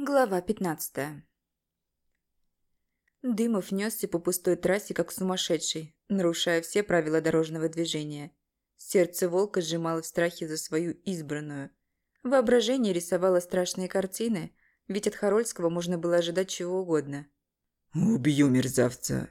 Глава 15 Дымов несся по пустой трассе, как сумасшедший, нарушая все правила дорожного движения. Сердце волка сжимало в страхе за свою избранную. Воображение рисовало страшные картины, ведь от Харольского можно было ожидать чего угодно. «Убью мерзавца!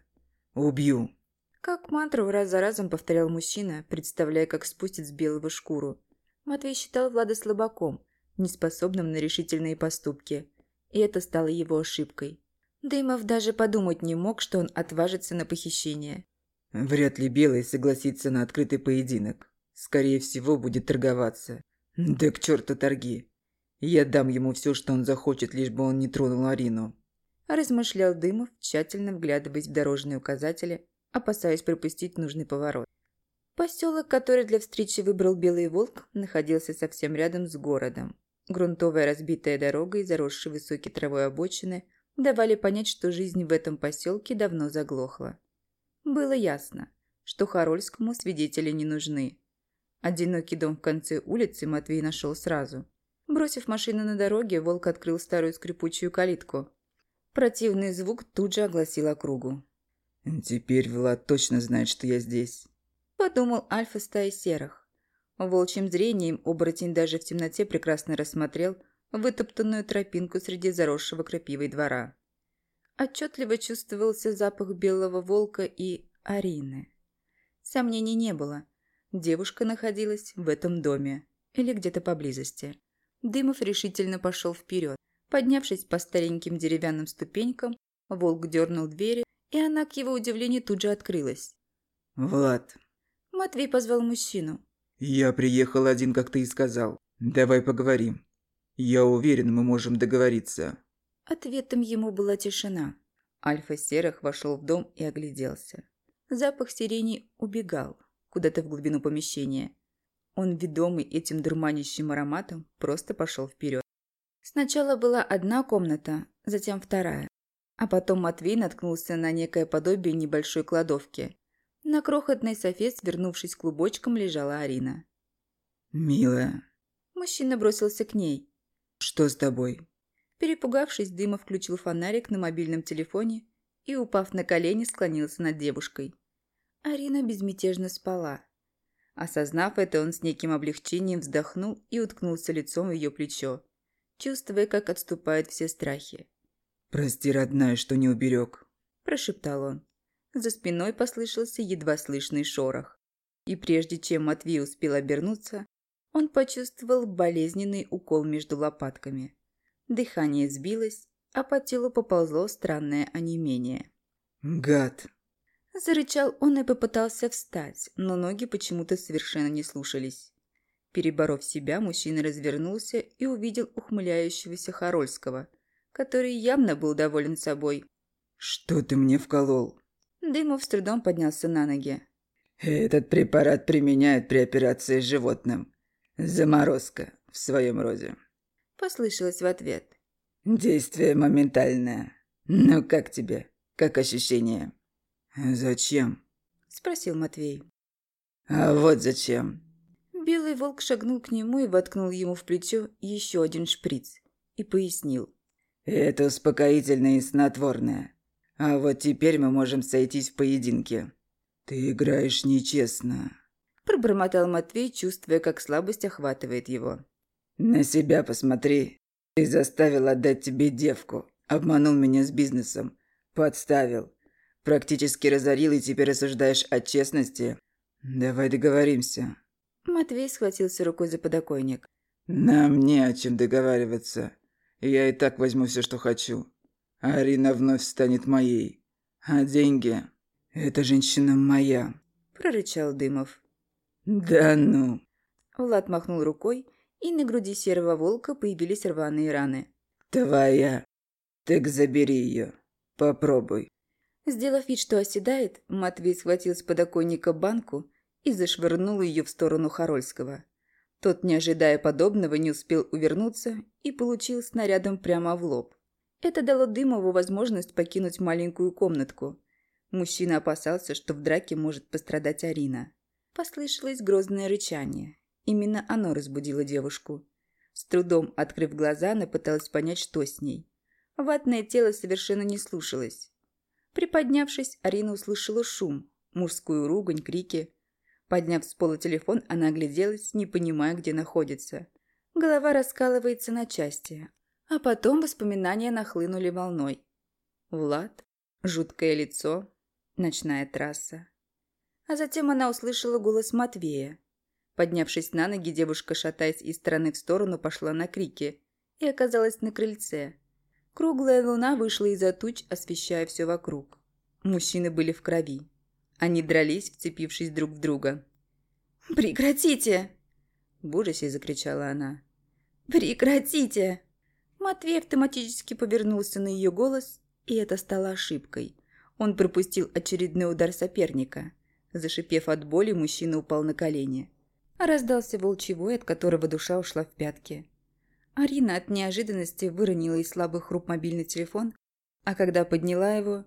Убью!» Как мантру раз за разом повторял мужчина, представляя, как спустит с белого шкуру. Матвей считал Влада слабаком, неспособным на решительные поступки – и это стало его ошибкой. Дымов даже подумать не мог, что он отважится на похищение. Вряд ли Белый согласится на открытый поединок. Скорее всего, будет торговаться. Да к черту торги. Я дам ему все, что он захочет, лишь бы он не тронул Арину. Размышлял Дымов, тщательно вглядываясь в дорожные указатели, опасаясь пропустить нужный поворот. Поселок, который для встречи выбрал Белый Волк, находился совсем рядом с городом. Грунтовая разбитая дорога и заросшие высокой травой обочины давали понять, что жизнь в этом поселке давно заглохла. Было ясно, что Харольскому свидетели не нужны. Одинокий дом в конце улицы Матвей нашел сразу. Бросив машину на дороге, волк открыл старую скрипучую калитку. Противный звук тут же огласил округу. «Теперь Влад точно знает, что я здесь», – подумал Альфа стаи серых. Волчьим зрением оборотень даже в темноте прекрасно рассмотрел вытоптанную тропинку среди заросшего крапивой двора. Отчетливо чувствовался запах белого волка и Арины. Сомнений не было. Девушка находилась в этом доме или где-то поблизости. Дымов решительно пошел вперед. Поднявшись по стареньким деревянным ступенькам, волк дернул двери, и она, к его удивлению, тут же открылась. «Влад!» Матвей позвал мужчину. «Я приехал один, как ты и сказал. Давай поговорим. Я уверен, мы можем договориться». Ответом ему была тишина. Альфа Серых вошел в дом и огляделся. Запах сирени убегал куда-то в глубину помещения. Он, ведомый этим дурманящим ароматом, просто пошел вперед. Сначала была одна комната, затем вторая. А потом Матвей наткнулся на некое подобие небольшой кладовки. На крохотной софе, свернувшись клубочком, лежала Арина. «Милая». Мужчина бросился к ней. «Что с тобой?» Перепугавшись, Дыма включил фонарик на мобильном телефоне и, упав на колени, склонился над девушкой. Арина безмятежно спала. Осознав это, он с неким облегчением вздохнул и уткнулся лицом в ее плечо, чувствуя, как отступают все страхи. «Прости, родная, что не уберег», – прошептал он. За спиной послышался едва слышный шорох. И прежде чем Матвей успел обернуться, он почувствовал болезненный укол между лопатками. Дыхание сбилось, а по телу поползло странное онемение. «Гад!» Зарычал он и попытался встать, но ноги почему-то совершенно не слушались. Переборов себя, мужчина развернулся и увидел ухмыляющегося Харольского, который явно был доволен собой. «Что ты мне вколол?» Дымов с трудом поднялся на ноги. «Этот препарат применяют при операции с животным. Заморозка в своем роде». Послышалось в ответ. «Действие моментальное. Ну как тебе? Как ощущение?» «Зачем?» Спросил Матвей. «А вот зачем». Белый волк шагнул к нему и воткнул ему в плечо еще один шприц. И пояснил. «Это успокоительное и снотворное. А вот теперь мы можем сойтись в поединке. Ты играешь нечестно. Пробормотал Матвей, чувствуя, как слабость охватывает его. На себя посмотри. Ты заставил отдать тебе девку. Обманул меня с бизнесом. Подставил. Практически разорил и теперь осуждаешь от честности. Давай договоримся. Матвей схватился рукой за подоконник. Нам не о чем договариваться. Я и так возьму все, что хочу. Арина вновь станет моей. А деньги... Эта женщина моя», – прорычал Дымов. «Да ну». Влад махнул рукой, и на груди серого волка появились рваные раны. «Твоя. Так забери ее. Попробуй». Сделав вид, что оседает, Матвей схватил с подоконника банку и зашвырнул ее в сторону Харольского. Тот, не ожидая подобного, не успел увернуться и получил снарядом прямо в лоб. Это дало Дымову возможность покинуть маленькую комнатку. Мужчина опасался, что в драке может пострадать Арина. Послышалось грозное рычание. Именно оно разбудило девушку. С трудом открыв глаза, она пыталась понять, что с ней. Ватное тело совершенно не слушалось. Приподнявшись, Арина услышала шум, мужскую ругань, крики. Подняв с пола телефон, она огляделась, не понимая, где находится. Голова раскалывается на части. А потом воспоминания нахлынули волной. Влад, жуткое лицо, ночная трасса. А затем она услышала голос Матвея. Поднявшись на ноги, девушка, шатаясь из стороны в сторону, пошла на крики и оказалась на крыльце. Круглая луна вышла из-за туч, освещая все вокруг. Мужчины были в крови. Они дрались, вцепившись друг в друга. «Прекратите!» В ужасе закричала она. «Прекратите!» Матвей автоматически повернулся на ее голос, и это стало ошибкой. Он пропустил очередной удар соперника. Зашипев от боли, мужчина упал на колени. Раздался волчий от которого душа ушла в пятки. Арина от неожиданности выронила из слабых рук мобильный телефон, а когда подняла его,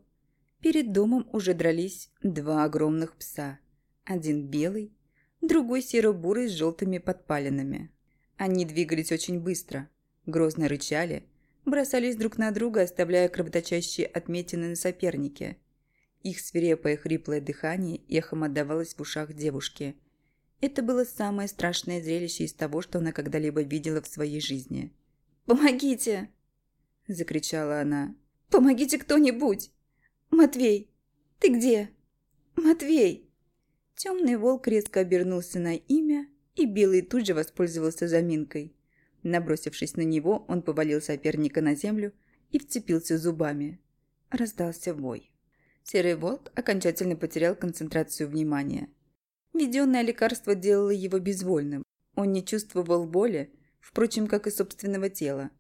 перед домом уже дрались два огромных пса. Один белый, другой серо-бурый с желтыми подпалинами. Они двигались очень быстро, грозно рычали, бросались друг на друга, оставляя кровоточащие отметины на сопернике. Их свирепое хриплое дыхание эхом отдавалось в ушах девушки. Это было самое страшное зрелище из того, что она когда-либо видела в своей жизни. «Помогите!» – закричала она. «Помогите кто-нибудь! Матвей, ты где? Матвей!» Темный волк резко обернулся на имя, и Белый тут же воспользовался заминкой. Набросившись на него, он повалил соперника на землю и вцепился зубами. Раздался вой. Серый волк окончательно потерял концентрацию внимания. Введенное лекарство делало его безвольным. Он не чувствовал боли, впрочем, как и собственного тела.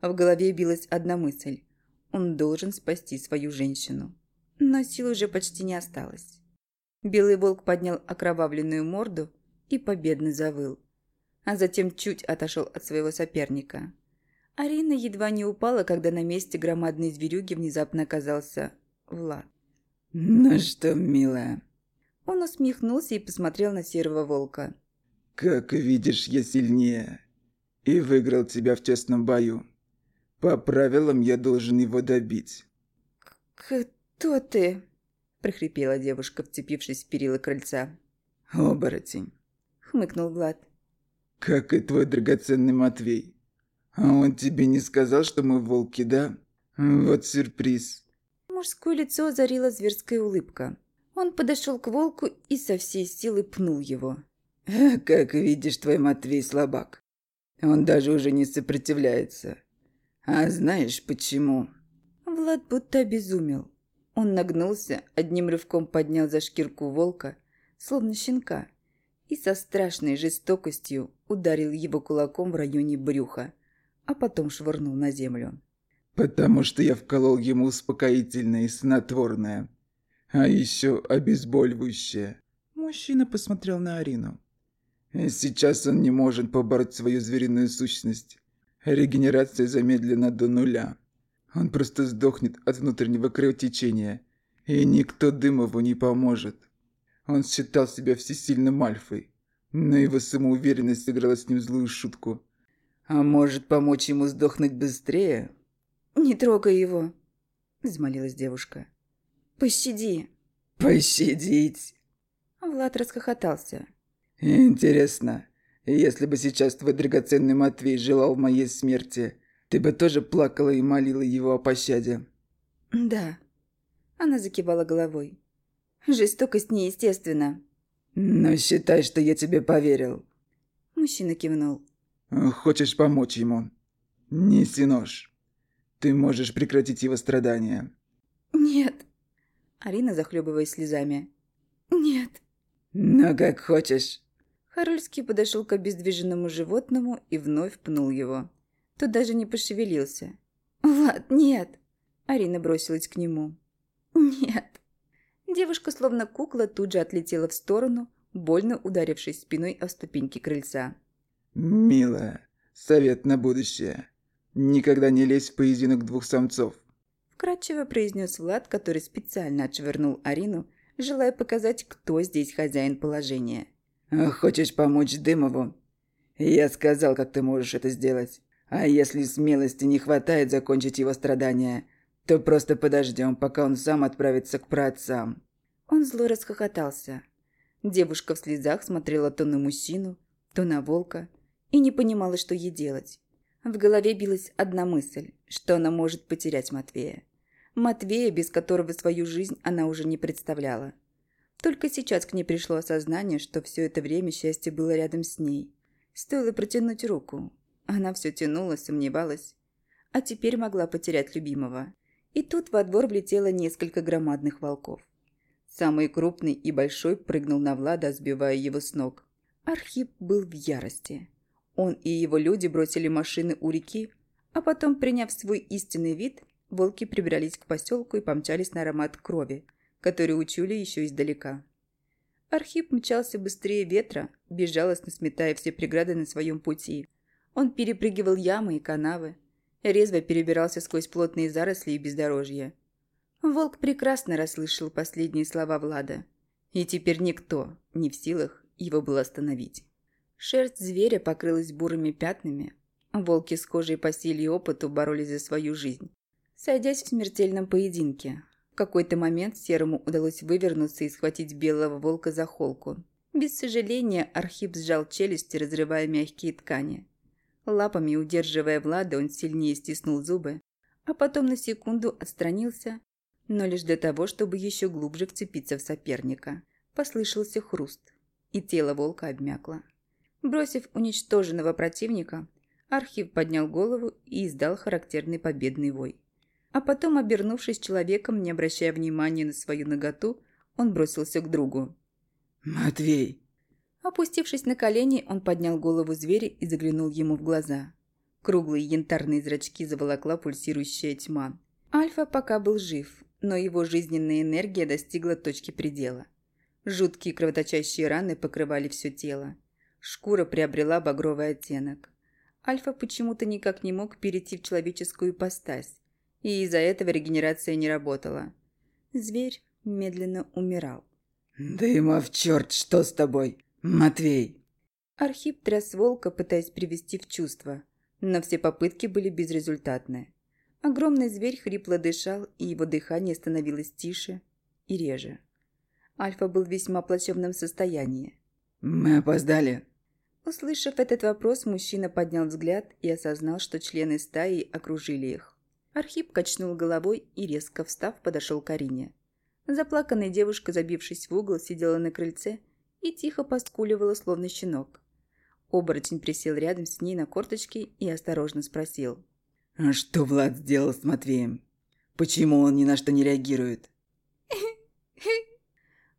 В голове билась одна мысль. Он должен спасти свою женщину. Но сил уже почти не осталось. Белый волк поднял окровавленную морду и победно завыл а затем чуть отошел от своего соперника. Арина едва не упала, когда на месте громадной зверюги внезапно оказался Влад. «Ну что, милая?» Он усмехнулся и посмотрел на серого волка. «Как видишь, я сильнее и выиграл тебя в честном бою. По правилам я должен его добить». «Кто ты?» – прохрипела девушка, вцепившись в перила крыльца. «Оборотень», – хмыкнул Влад. «Как и твой драгоценный Матвей. А он тебе не сказал, что мы волки, да? Вот сюрприз». Мужское лицо озарила зверская улыбка. Он подошел к волку и со всей силы пнул его. «Как видишь, твой Матвей слабак. Он даже уже не сопротивляется. А знаешь почему?» Влад будто обезумел. Он нагнулся, одним рывком поднял за шкирку волка, словно щенка, и со страшной жестокостью ударил его кулаком в районе брюха, а потом швырнул на землю. «Потому что я вколол ему успокоительное и снотворное, а еще обезболивающее». Мужчина посмотрел на Арину. «Сейчас он не может побороть свою звериную сущность. Регенерация замедлена до нуля. Он просто сдохнет от внутреннего кровотечения, и никто Дымову не поможет. Он считал себя всесильным альфой, но его самоуверенность сыграла с ним злую шутку. «А может, помочь ему сдохнуть быстрее?» «Не трогай его», – взмолилась девушка. «Пощади». «Пощадить?» Влад расхохотался. «Интересно, если бы сейчас твой драгоценный Матвей желал моей смерти, ты бы тоже плакала и молила его о пощаде?» «Да». Она закивала головой. Жестокость неестественна». «Но считай, что я тебе поверил». Мужчина кивнул. «Хочешь помочь ему? Неси нож. Ты можешь прекратить его страдания». «Нет». Арина, захлебываясь слезами. «Нет». «Ну, как хочешь». Харольский подошел к обездвиженному животному и вновь пнул его. Тот даже не пошевелился. «Влад, нет!» Арина бросилась к нему. «Нет!» Девушка, словно кукла, тут же отлетела в сторону, больно ударившись спиной о ступеньки крыльца. «Милая, совет на будущее. Никогда не лезь в поединок двух самцов», вкратчиво произнес Влад, который специально отшвырнул Арину, желая показать, кто здесь хозяин положения. «Хочешь помочь Дымову? Я сказал, как ты можешь это сделать. А если смелости не хватает закончить его страдания, то просто подождем, пока он сам отправится к праотцам». Он зло расхохотался. Девушка в слезах смотрела то на мужчину, то на волка и не понимала, что ей делать. В голове билась одна мысль, что она может потерять Матвея. Матвея, без которого свою жизнь она уже не представляла. Только сейчас к ней пришло осознание, что все это время счастье было рядом с ней. Стоило протянуть руку. Она все тянула, сомневалась. А теперь могла потерять любимого. И тут во двор влетело несколько громадных волков. Самый крупный и большой прыгнул на Влада, сбивая его с ног. Архип был в ярости. Он и его люди бросили машины у реки, а потом, приняв свой истинный вид, волки прибрались к поселку и помчались на аромат крови, который учули еще издалека. Архип мчался быстрее ветра, безжалостно сметая все преграды на своем пути. Он перепрыгивал ямы и канавы, резво перебирался сквозь плотные заросли и бездорожья. Волк прекрасно расслышал последние слова Влада, и теперь никто не в силах его был остановить. Шерсть зверя покрылась бурыми пятнами. Волки с кожей по силе и опыту боролись за свою жизнь, сойдясь в смертельном поединке. В какой-то момент Серому удалось вывернуться и схватить белого волка за холку. Без сожаления Архип сжал челюсти, разрывая мягкие ткани. Лапами удерживая Влада, он сильнее стиснул зубы, а потом на секунду отстранился, но лишь для того, чтобы еще глубже вцепиться в соперника. Послышался хруст, и тело волка обмякло. Бросив уничтоженного противника, Архив поднял голову и издал характерный победный вой. А потом, обернувшись человеком, не обращая внимания на свою ноготу, он бросился к другу. «Матвей!» Опустившись на колени, он поднял голову зверя и заглянул ему в глаза. Круглые янтарные зрачки заволокла пульсирующая тьма. Альфа пока был жив, но его жизненная энергия достигла точки предела. Жуткие кровоточащие раны покрывали все тело. Шкура приобрела багровый оттенок. Альфа почему-то никак не мог перейти в человеческую ипостась, и из-за этого регенерация не работала. Зверь медленно умирал. «Дымов, черт, что с тобой? Матвей!» Архип тряс волка, пытаясь привести в чувство, но все попытки были безрезультатны. Огромный зверь хрипло дышал, и его дыхание становилось тише и реже. Альфа был в весьма плачевном состоянии. «Мы опоздали?» Услышав этот вопрос, мужчина поднял взгляд и осознал, что члены стаи окружили их. Архип качнул головой и, резко встав, подошел к Арине. Заплаканная девушка, забившись в угол, сидела на крыльце и тихо поскуливала, словно щенок. Оборотень присел рядом с ней на корточки и осторожно спросил. «А что Влад сделал с Матвеем? Почему он ни на что не реагирует?»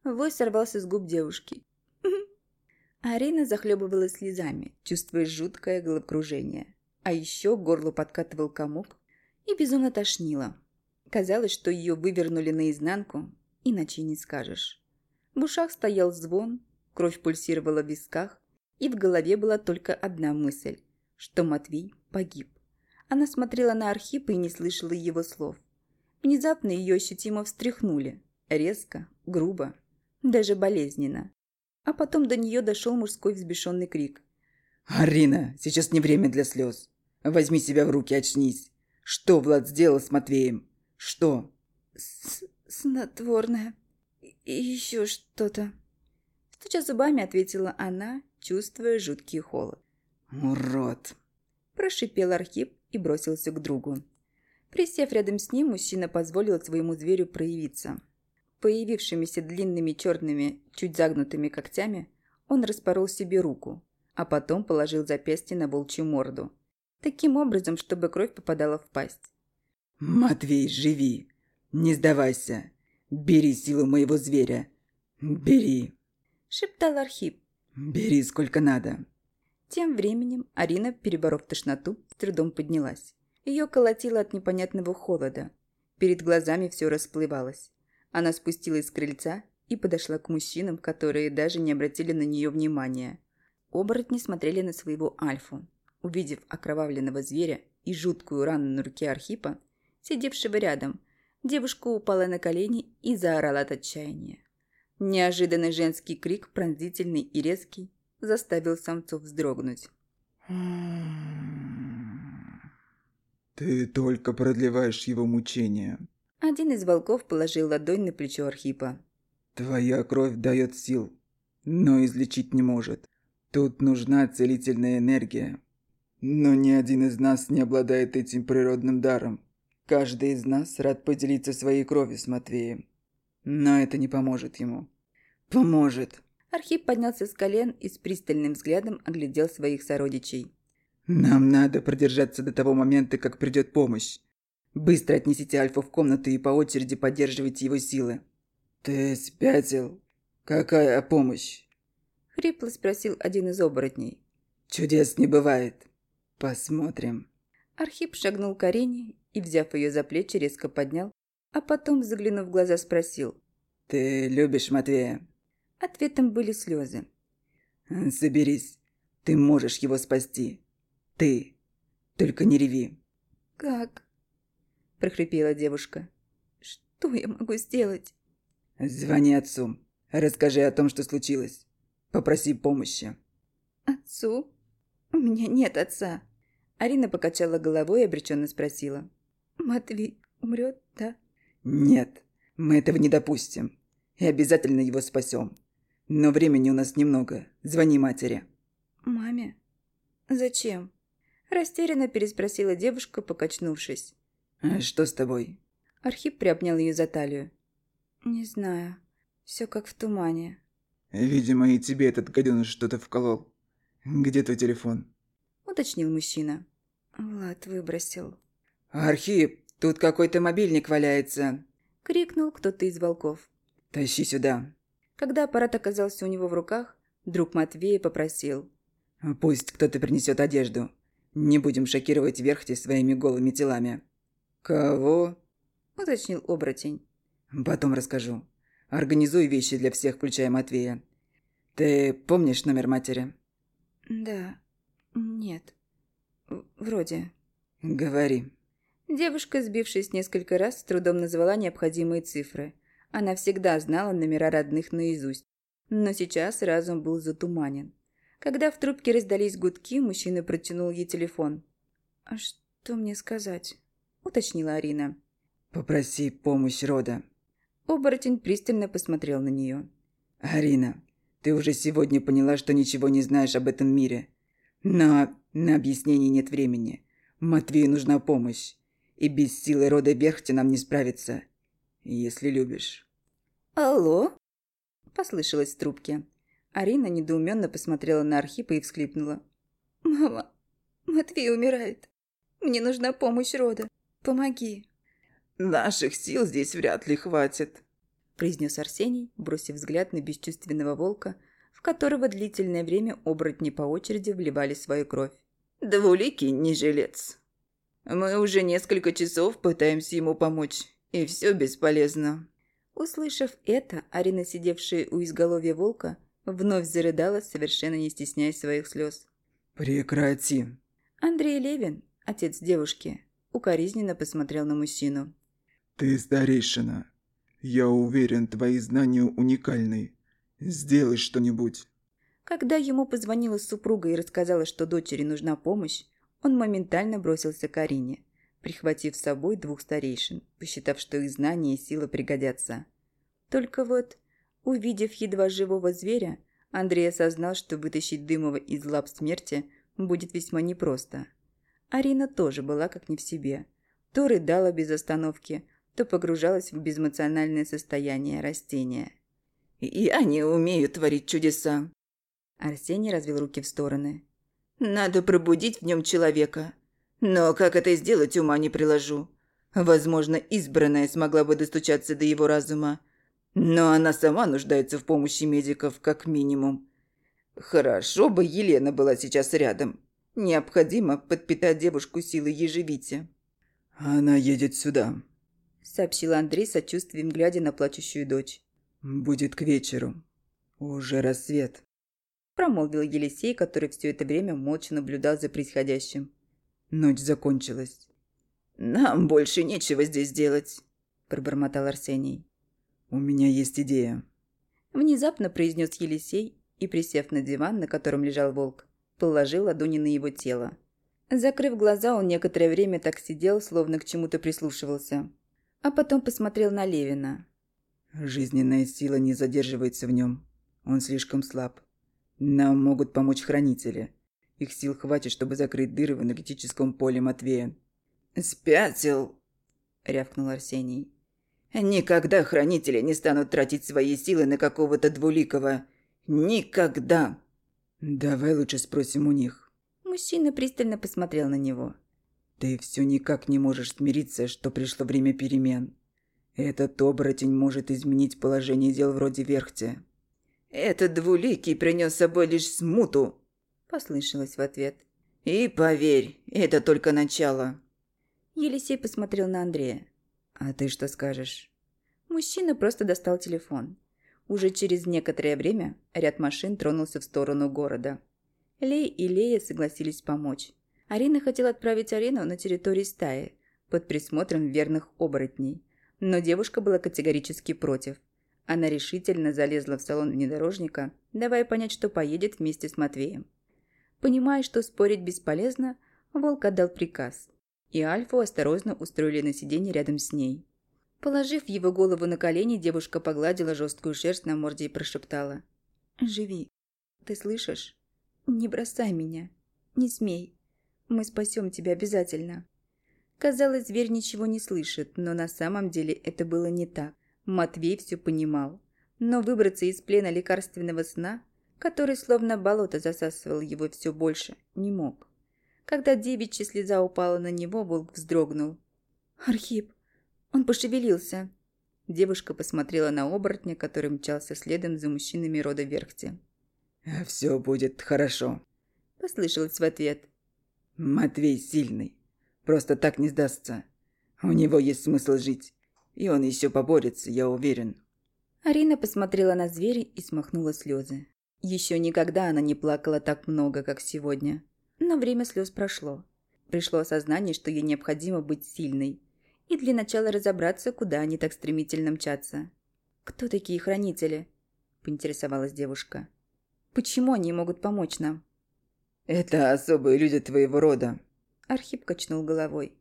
Вой сорвался с губ девушки. Арина захлебывалась слезами, чувствуя жуткое головокружение. А еще горло подкатывал комок и безумно тошнило. Казалось, что ее вывернули наизнанку, иначе не скажешь. В ушах стоял звон, кровь пульсировала в висках, и в голове была только одна мысль, что Матвей погиб. Она смотрела на Архипа и не слышала его слов. Внезапно ее ощутимо встряхнули. Резко, грубо, даже болезненно а потом до нее дошел мужской взбешенный крик. «Арина, сейчас не время для слез. Возьми себя в руки, очнись. Что Влад сделал с Матвеем? Что?» «Снотворное. И еще что-то». Стуча зубами, ответила она, чувствуя жуткий холод. «Урод!» Прошипел Архип и бросился к другу. Присев рядом с ним, мужчина позволил своему зверю проявиться. Появившимися длинными черными, чуть загнутыми когтями, он распорол себе руку, а потом положил запястье на волчью морду. Таким образом, чтобы кровь попадала в пасть. «Матвей, живи! Не сдавайся! Бери силу моего зверя! Бери!» Шептал Архип. «Бери сколько надо!» Тем временем Арина, переборов тошноту, с трудом поднялась. Ее колотило от непонятного холода. Перед глазами все расплывалось. Она спустилась с крыльца и подошла к мужчинам, которые даже не обратили на нее внимания. Оборотни смотрели на своего Альфу. Увидев окровавленного зверя и жуткую рану на руке Архипа, сидевшего рядом, девушка упала на колени и заорала от отчаяния. Неожиданный женский крик, пронзительный и резкий, заставил самцов вздрогнуть. Ты только продлеваешь его мучения. Один из волков положил ладонь на плечо Архипа. Твоя кровь дает сил, но излечить не может. Тут нужна целительная энергия. Но ни один из нас не обладает этим природным даром. Каждый из нас рад поделиться своей кровью с Матвеем. Но это не поможет ему. Поможет. Архип поднялся с колен и с пристальным взглядом оглядел своих сородичей. Нам надо продержаться до того момента, как придет помощь. Быстро отнесите Альфу в комнату и по очереди поддерживайте его силы. Ты спятил? Какая помощь? Хрипло спросил один из оборотней. Чудес не бывает. Посмотрим. Архип шагнул к Арине и, взяв ее за плечи, резко поднял, а потом, заглянув в глаза, спросил. «Ты любишь Матвея?» Ответом были слезы. «Соберись. Ты можешь его спасти. Ты. Только не реви». «Как?» – прохрипела девушка. «Что я могу сделать?» «Звони отцу. Расскажи о том, что случилось. Попроси помощи». «Отцу? У меня нет отца». Арина покачала головой и обреченно спросила. «Матвей умрет, да?» «Нет, мы этого не допустим. И обязательно его спасем. Но времени у нас немного. Звони матери». «Маме? Зачем?» Растерянно переспросила девушка, покачнувшись. «А что с тобой?» Архип приобнял ее за талию. «Не знаю. Все как в тумане». «Видимо, и тебе этот гаденыш что-то вколол. Где твой телефон?» Уточнил мужчина. Влад выбросил. «Архип, тут какой-то мобильник валяется!» Крикнул кто-то из волков. «Тащи сюда!» Когда аппарат оказался у него в руках, друг Матвея попросил. «Пусть кто-то принесет одежду. Не будем шокировать верхти своими голыми телами». «Кого?» – уточнил оборотень. «Потом расскажу. Организуй вещи для всех, включая Матвея. Ты помнишь номер матери?» «Да. Нет. Вроде». «Говори». Девушка, сбившись несколько раз, с трудом назвала необходимые цифры. Она всегда знала номера родных наизусть. Но сейчас разум был затуманен. Когда в трубке раздались гудки, мужчина протянул ей телефон. «А что мне сказать?» – уточнила Арина. «Попроси помощь рода». Оборотень пристально посмотрел на нее. «Арина, ты уже сегодня поняла, что ничего не знаешь об этом мире. Но на объяснение нет времени. Матвею нужна помощь. И без силы рода Берхти нам не справиться. Если любишь». «Алло?» – послышалось в трубке. Арина недоуменно посмотрела на Архипа и всхлипнула. «Мама, Матвей умирает. Мне нужна помощь рода. Помоги». «Наших сил здесь вряд ли хватит», – произнес Арсений, бросив взгляд на бесчувственного волка, в которого длительное время оборотни по очереди вливали свою кровь. «Двуликий не жилец. Мы уже несколько часов пытаемся ему помочь, и все бесполезно». Услышав это, Арина, сидевшая у изголовья волка, Вновь зарыдала, совершенно не стесняясь своих слез. «Прекрати!» Андрей Левин, отец девушки, укоризненно посмотрел на мужчину. «Ты старейшина. Я уверен, твои знания уникальны. Сделай что-нибудь». Когда ему позвонила супруга и рассказала, что дочери нужна помощь, он моментально бросился к Арине, прихватив с собой двух старейшин, посчитав, что их знания и сила пригодятся. Только вот Увидев едва живого зверя, Андрей осознал, что вытащить Дымова из лап смерти будет весьма непросто. Арина тоже была как не в себе. То рыдала без остановки, то погружалась в безэмоциональное состояние растения. «Я не умею творить чудеса», Арсений развел руки в стороны. «Надо пробудить в нем человека. Но как это сделать, ума не приложу. Возможно, избранная смогла бы достучаться до его разума, но она сама нуждается в помощи медиков, как минимум. Хорошо бы Елена была сейчас рядом. Необходимо подпитать девушку силой ежевите. «Она едет сюда», – сообщил Андрей сочувствием, глядя на плачущую дочь. «Будет к вечеру. Уже рассвет», – промолвил Елисей, который все это время молча наблюдал за происходящим. «Ночь закончилась». «Нам больше нечего здесь делать», – пробормотал Арсений. «У меня есть идея», – внезапно произнес Елисей и, присев на диван, на котором лежал волк, положил ладони на его тело. Закрыв глаза, он некоторое время так сидел, словно к чему-то прислушивался. А потом посмотрел на Левина. Жизненная сила не задерживается в нем. Он слишком слаб. Нам могут помочь хранители. Их сил хватит, чтобы закрыть дыры в энергетическом поле Матвея. «Спятил!» – рявкнул Арсений. «Никогда хранители не станут тратить свои силы на какого-то двуликого. Никогда!» «Давай лучше спросим у них». Мужчина пристально посмотрел на него. «Ты все никак не можешь смириться, что пришло время перемен. Этот оборотень может изменить положение дел вроде Верхте». «Этот двуликий принес с собой лишь смуту», – послышалось в ответ. «И поверь, это только начало». Елисей посмотрел на Андрея. «А ты что скажешь?» Мужчина просто достал телефон. Уже через некоторое время ряд машин тронулся в сторону города. Лей и Лея согласились помочь. Арина хотела отправить Арину на территорию стаи, под присмотром верных оборотней. Но девушка была категорически против. Она решительно залезла в салон внедорожника, давая понять, что поедет вместе с Матвеем. Понимая, что спорить бесполезно, Волк отдал приказ. И Альфу осторожно устроили на сиденье рядом с ней. Положив его голову на колени, девушка погладила жесткую шерсть на морде и прошептала. «Живи. Ты слышишь? Не бросай меня. Не смей. Мы спасем тебя обязательно». Казалось, зверь ничего не слышит, но на самом деле это было не так. Матвей все понимал. Но выбраться из плена лекарственного сна, который словно болото засасывал его все больше, не мог. Когда девичья слеза упала на него, волк вздрогнул. «Архип! Он пошевелился!» Девушка посмотрела на оборотня, который мчался следом за мужчинами рода Верхти. «Все будет хорошо», – послышалось в ответ. «Матвей сильный. Просто так не сдастся. У него есть смысл жить. И он еще поборется, я уверен». Арина посмотрела на зверя и смахнула слезы. Еще никогда она не плакала так много, как сегодня. Но время слез прошло. Пришло осознание, что ей необходимо быть сильной. И для начала разобраться, куда они так стремительно мчатся. «Кто такие хранители?» – поинтересовалась девушка. «Почему они могут помочь нам?» «Это особые люди твоего рода», – Архип качнул головой.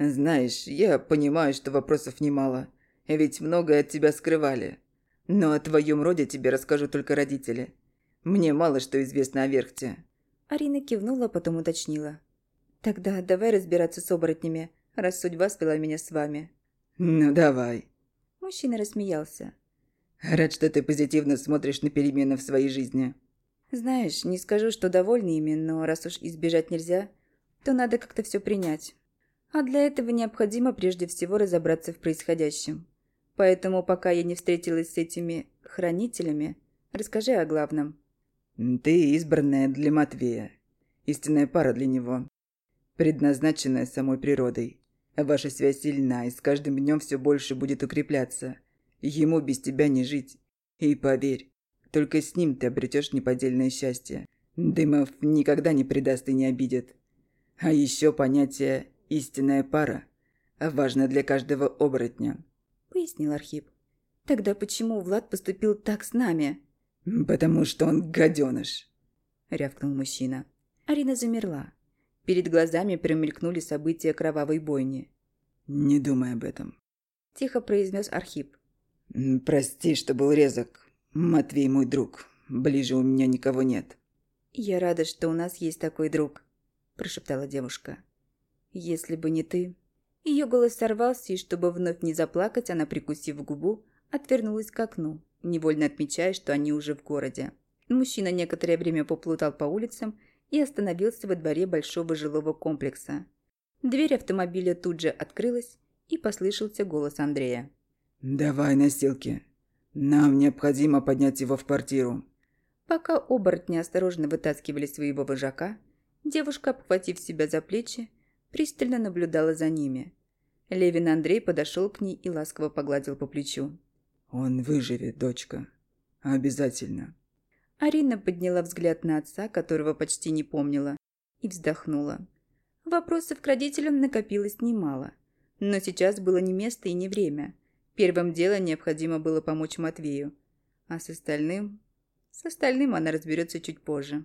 Знаешь, я понимаю, что вопросов немало, ведь многое от тебя скрывали. Но о твоем роде тебе расскажу только родители. Мне мало что известно о Верхте». Арина кивнула, потом уточнила. «Тогда давай разбираться с оборотнями, раз судьба свела меня с вами». «Ну, давай». Мужчина рассмеялся. «Рад, что ты позитивно смотришь на перемены в своей жизни». «Знаешь, не скажу, что довольна ими, но раз уж избежать нельзя, то надо как-то все принять. А для этого необходимо прежде всего разобраться в происходящем. Поэтому, пока я не встретилась с этими хранителями, расскажи о главном. Ты избранная для Матвея. Истинная пара для него. Предназначенная самой природой. Ваша связь сильна, и с каждым днем все больше будет укрепляться. Ему без тебя не жить. И поверь, только с ним ты обретешь неподдельное счастье. Дымов никогда не предаст и не обидит. А еще понятие истинная пара, важна для каждого оборотня», – пояснил Архип. «Тогда почему Влад поступил так с нами?» «Потому что он гаденыш», – рявкнул мужчина. Арина замерла. Перед глазами промелькнули события кровавой бойни. «Не думай об этом», – тихо произнес Архип. «Прости, что был резок. Матвей мой друг. Ближе у меня никого нет». «Я рада, что у нас есть такой друг», – прошептала девушка. Если бы не ты...» Ее голос сорвался, и чтобы вновь не заплакать, она, прикусив губу, отвернулась к окну, невольно отмечая, что они уже в городе. Мужчина некоторое время поплутал по улицам и остановился во дворе большого жилого комплекса. Дверь автомобиля тут же открылась, и послышался голос Андрея. «Давай носилки. Нам необходимо поднять его в квартиру». Пока оборотни осторожно вытаскивали своего вожака, девушка, обхватив себя за плечи, пристально наблюдала за ними. Левин Андрей подошел к ней и ласково погладил по плечу. «Он выживет, дочка. Обязательно». Арина подняла взгляд на отца, которого почти не помнила, и вздохнула. Вопросов к родителям накопилось немало. Но сейчас было не место и не время. Первым делом необходимо было помочь Матвею. А с остальным... С остальным она разберется чуть позже.